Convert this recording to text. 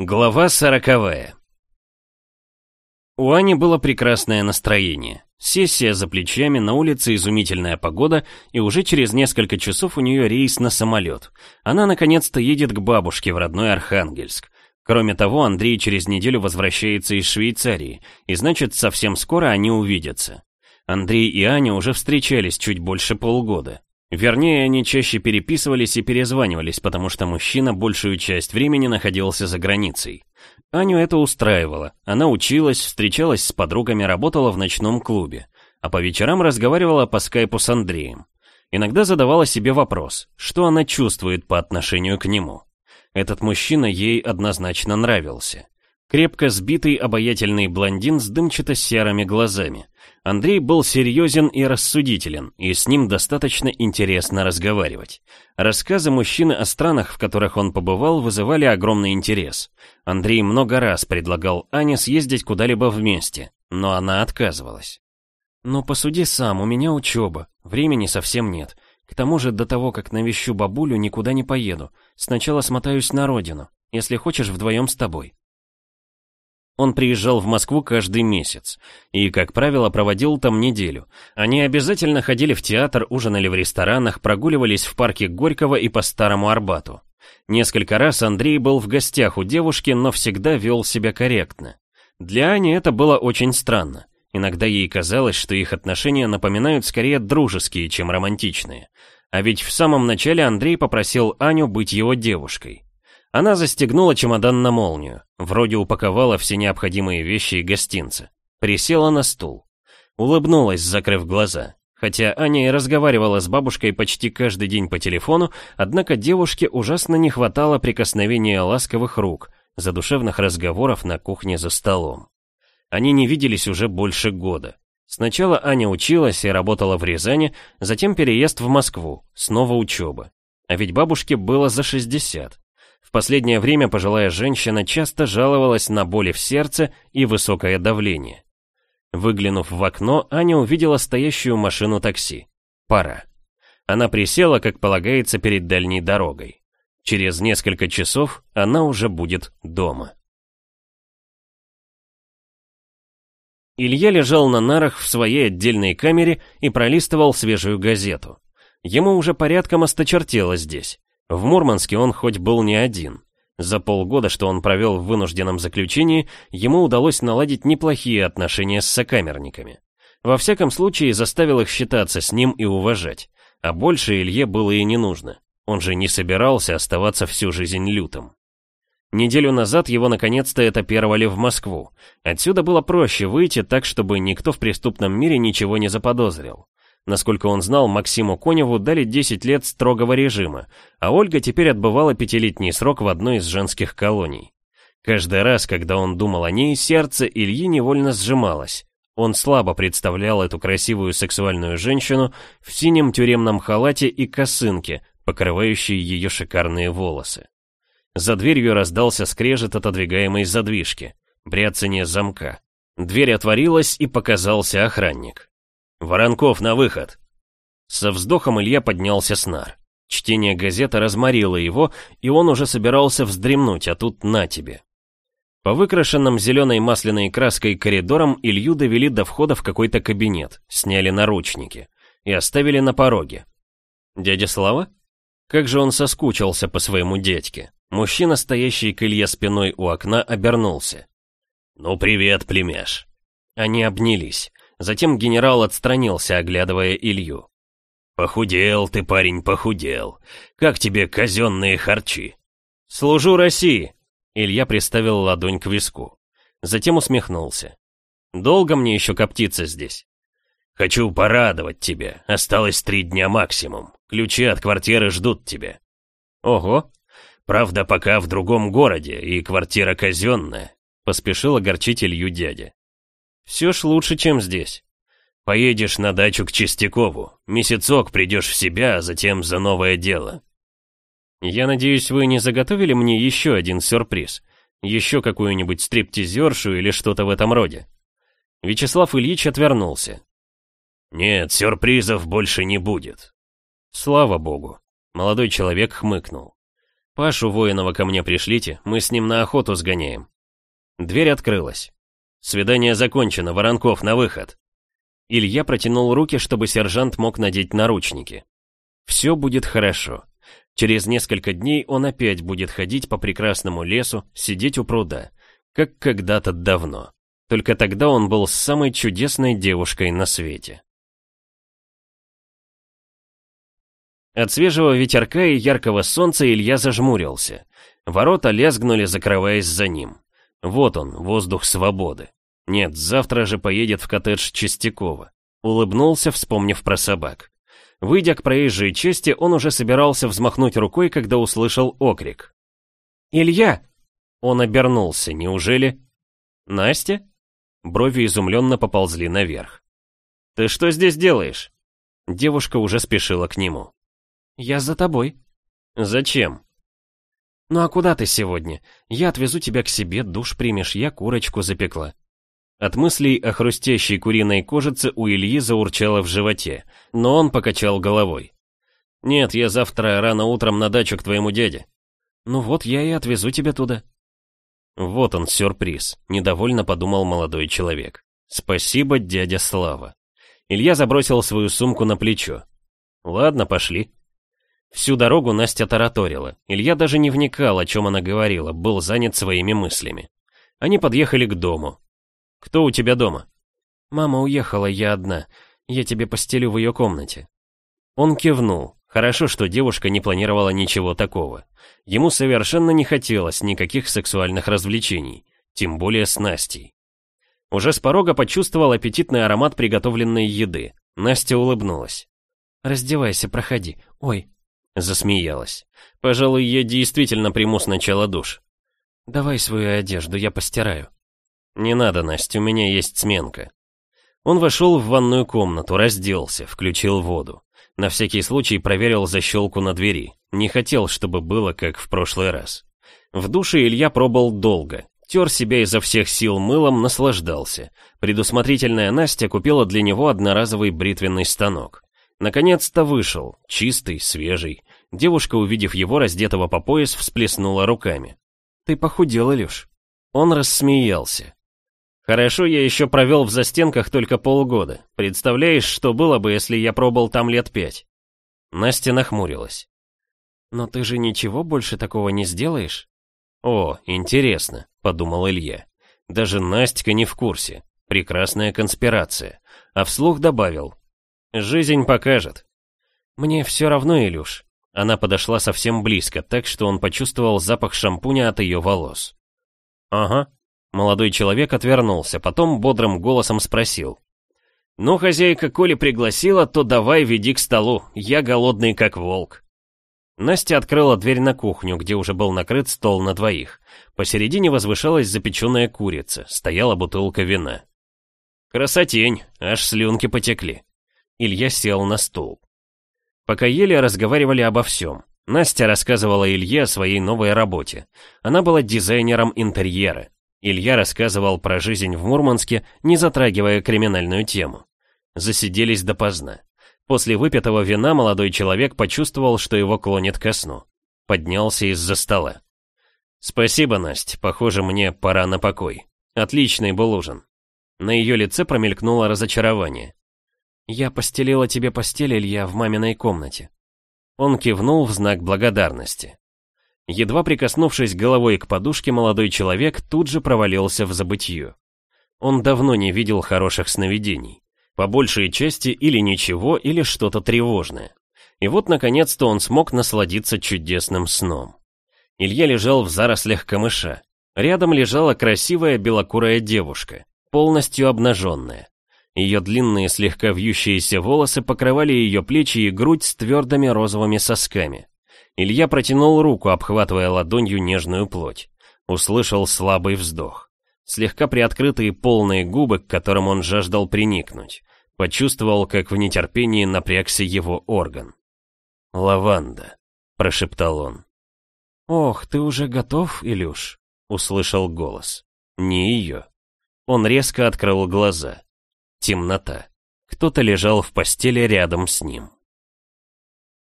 Глава сороковая У Ани было прекрасное настроение. Сессия за плечами, на улице изумительная погода, и уже через несколько часов у нее рейс на самолет. Она наконец-то едет к бабушке в родной Архангельск. Кроме того, Андрей через неделю возвращается из Швейцарии, и значит, совсем скоро они увидятся. Андрей и Аня уже встречались чуть больше полгода. Вернее, они чаще переписывались и перезванивались, потому что мужчина большую часть времени находился за границей. Аню это устраивало. Она училась, встречалась с подругами, работала в ночном клубе. А по вечерам разговаривала по скайпу с Андреем. Иногда задавала себе вопрос, что она чувствует по отношению к нему. Этот мужчина ей однозначно нравился. Крепко сбитый обаятельный блондин с дымчато-серыми глазами. Андрей был серьезен и рассудителен, и с ним достаточно интересно разговаривать. Рассказы мужчины о странах, в которых он побывал, вызывали огромный интерес. Андрей много раз предлагал Ане съездить куда-либо вместе, но она отказывалась. «Ну, посуди сам, у меня учеба, времени совсем нет. К тому же до того, как навещу бабулю, никуда не поеду. Сначала смотаюсь на родину, если хочешь, вдвоем с тобой». Он приезжал в Москву каждый месяц и, как правило, проводил там неделю. Они обязательно ходили в театр, ужинали в ресторанах, прогуливались в парке Горького и по Старому Арбату. Несколько раз Андрей был в гостях у девушки, но всегда вел себя корректно. Для Ани это было очень странно. Иногда ей казалось, что их отношения напоминают скорее дружеские, чем романтичные. А ведь в самом начале Андрей попросил Аню быть его девушкой. Она застегнула чемодан на молнию, вроде упаковала все необходимые вещи и гостинцы. Присела на стул. Улыбнулась, закрыв глаза. Хотя Аня и разговаривала с бабушкой почти каждый день по телефону, однако девушке ужасно не хватало прикосновения ласковых рук, задушевных разговоров на кухне за столом. Они не виделись уже больше года. Сначала Аня училась и работала в Рязани, затем переезд в Москву, снова учеба. А ведь бабушке было за 60. В последнее время пожилая женщина часто жаловалась на боли в сердце и высокое давление. Выглянув в окно, Аня увидела стоящую машину такси. Пора. Она присела, как полагается, перед дальней дорогой. Через несколько часов она уже будет дома. Илья лежал на нарах в своей отдельной камере и пролистывал свежую газету. Ему уже порядком осточертело здесь. В Мурманске он хоть был не один. За полгода, что он провел в вынужденном заключении, ему удалось наладить неплохие отношения с сокамерниками. Во всяком случае, заставил их считаться с ним и уважать. А больше Илье было и не нужно. Он же не собирался оставаться всю жизнь лютым. Неделю назад его наконец-то этапировали в Москву. Отсюда было проще выйти так, чтобы никто в преступном мире ничего не заподозрил. Насколько он знал, Максиму Коневу дали 10 лет строгого режима, а Ольга теперь отбывала пятилетний срок в одной из женских колоний. Каждый раз, когда он думал о ней, сердце Ильи невольно сжималось. Он слабо представлял эту красивую сексуальную женщину в синем тюремном халате и косынке, покрывающей ее шикарные волосы. За дверью раздался скрежет отодвигаемой задвижки, бряцание замка. Дверь отворилась, и показался охранник. «Воронков, на выход!» Со вздохом Илья поднялся с нар. Чтение газеты разморило его, и он уже собирался вздремнуть, а тут на тебе. По выкрашенным зеленой масляной краской коридорам Илью довели до входа в какой-то кабинет, сняли наручники и оставили на пороге. Дядя Слава? Как же он соскучился по своему дядьке. Мужчина, стоящий к Илье спиной у окна, обернулся. «Ну привет, племяш». Они обнялись. Затем генерал отстранился, оглядывая Илью. «Похудел ты, парень, похудел. Как тебе казенные харчи?» «Служу России!» Илья приставил ладонь к виску. Затем усмехнулся. «Долго мне еще коптиться здесь?» «Хочу порадовать тебя. Осталось три дня максимум. Ключи от квартиры ждут тебя». «Ого!» «Правда, пока в другом городе, и квартира казенная», — поспешил огорчить Илью дядя. Все ж лучше, чем здесь. Поедешь на дачу к Чистякову. Месяцок придешь в себя, а затем за новое дело. Я надеюсь, вы не заготовили мне еще один сюрприз. Еще какую-нибудь стриптизершу или что-то в этом роде. Вячеслав Ильич отвернулся. Нет, сюрпризов больше не будет. Слава богу. Молодой человек хмыкнул. Пашу воинова ко мне пришлите, мы с ним на охоту сгоняем. Дверь открылась. Свидание закончено, Воронков, на выход. Илья протянул руки, чтобы сержант мог надеть наручники. Все будет хорошо. Через несколько дней он опять будет ходить по прекрасному лесу, сидеть у пруда, как когда-то давно. Только тогда он был самой чудесной девушкой на свете. От свежего ветерка и яркого солнца Илья зажмурился. Ворота лязгнули, закрываясь за ним. Вот он, воздух свободы. Нет, завтра же поедет в коттедж Чистякова. Улыбнулся, вспомнив про собак. Выйдя к проезжей части, он уже собирался взмахнуть рукой, когда услышал окрик. «Илья!» Он обернулся, неужели... «Настя?» Брови изумленно поползли наверх. «Ты что здесь делаешь?» Девушка уже спешила к нему. «Я за тобой». «Зачем?» «Ну а куда ты сегодня? Я отвезу тебя к себе, душ примешь, я курочку запекла». От мыслей о хрустящей куриной кожице у Ильи заурчало в животе, но он покачал головой. «Нет, я завтра рано утром на дачу к твоему дяде». «Ну вот, я и отвезу тебя туда». Вот он, сюрприз, недовольно подумал молодой человек. «Спасибо, дядя Слава». Илья забросил свою сумку на плечо. «Ладно, пошли». Всю дорогу Настя тараторила. Илья даже не вникал, о чем она говорила, был занят своими мыслями. Они подъехали к дому. «Кто у тебя дома?» «Мама уехала, я одна. Я тебе постелю в ее комнате». Он кивнул. Хорошо, что девушка не планировала ничего такого. Ему совершенно не хотелось никаких сексуальных развлечений, тем более с Настей. Уже с порога почувствовал аппетитный аромат приготовленной еды. Настя улыбнулась. «Раздевайся, проходи. Ой, Засмеялась. Пожалуй, я действительно приму сначала душ. Давай свою одежду, я постираю. Не надо, Настя, у меня есть сменка. Он вошел в ванную комнату, разделся, включил воду. На всякий случай проверил защелку на двери. Не хотел, чтобы было, как в прошлый раз. В душе Илья пробыл долго. Тер себя изо всех сил мылом, наслаждался. Предусмотрительная Настя купила для него одноразовый бритвенный станок. Наконец-то вышел, чистый, свежий. Девушка, увидев его, раздетого по пояс, всплеснула руками. «Ты похудел, Илюш». Он рассмеялся. «Хорошо, я еще провел в застенках только полгода. Представляешь, что было бы, если я пробыл там лет пять?» Настя нахмурилась. «Но ты же ничего больше такого не сделаешь?» «О, интересно», — подумал Илья. «Даже Настя не в курсе. Прекрасная конспирация». А вслух добавил. Жизнь покажет. Мне все равно, Илюш. Она подошла совсем близко, так что он почувствовал запах шампуня от ее волос. Ага. Молодой человек отвернулся, потом бодрым голосом спросил. «Ну, хозяйка, коли пригласила, то давай веди к столу, я голодный как волк». Настя открыла дверь на кухню, где уже был накрыт стол на двоих. Посередине возвышалась запеченная курица, стояла бутылка вина. Красотень, аж слюнки потекли. Илья сел на стул. Пока ели, разговаривали обо всем. Настя рассказывала Илье о своей новой работе. Она была дизайнером интерьера. Илья рассказывал про жизнь в Мурманске, не затрагивая криминальную тему. Засиделись допоздна. После выпитого вина молодой человек почувствовал, что его клонит ко сну. Поднялся из-за стола. «Спасибо, Настя, похоже, мне пора на покой. Отличный был ужин». На ее лице промелькнуло разочарование. «Я постелила тебе постель, Илья, в маминой комнате». Он кивнул в знак благодарности. Едва прикоснувшись головой к подушке, молодой человек тут же провалился в забытье. Он давно не видел хороших сновидений. По большей части или ничего, или что-то тревожное. И вот, наконец-то, он смог насладиться чудесным сном. Илья лежал в зарослях камыша. Рядом лежала красивая белокурая девушка, полностью обнаженная. Ее длинные слегка вьющиеся волосы покрывали ее плечи и грудь с твердыми розовыми сосками. Илья протянул руку, обхватывая ладонью нежную плоть. Услышал слабый вздох. Слегка приоткрытые полные губы, к которым он жаждал приникнуть. Почувствовал, как в нетерпении напрягся его орган. «Лаванда», — прошептал он. «Ох, ты уже готов, Илюш?» — услышал голос. «Не ее». Он резко открыл глаза. Темнота. Кто-то лежал в постели рядом с ним.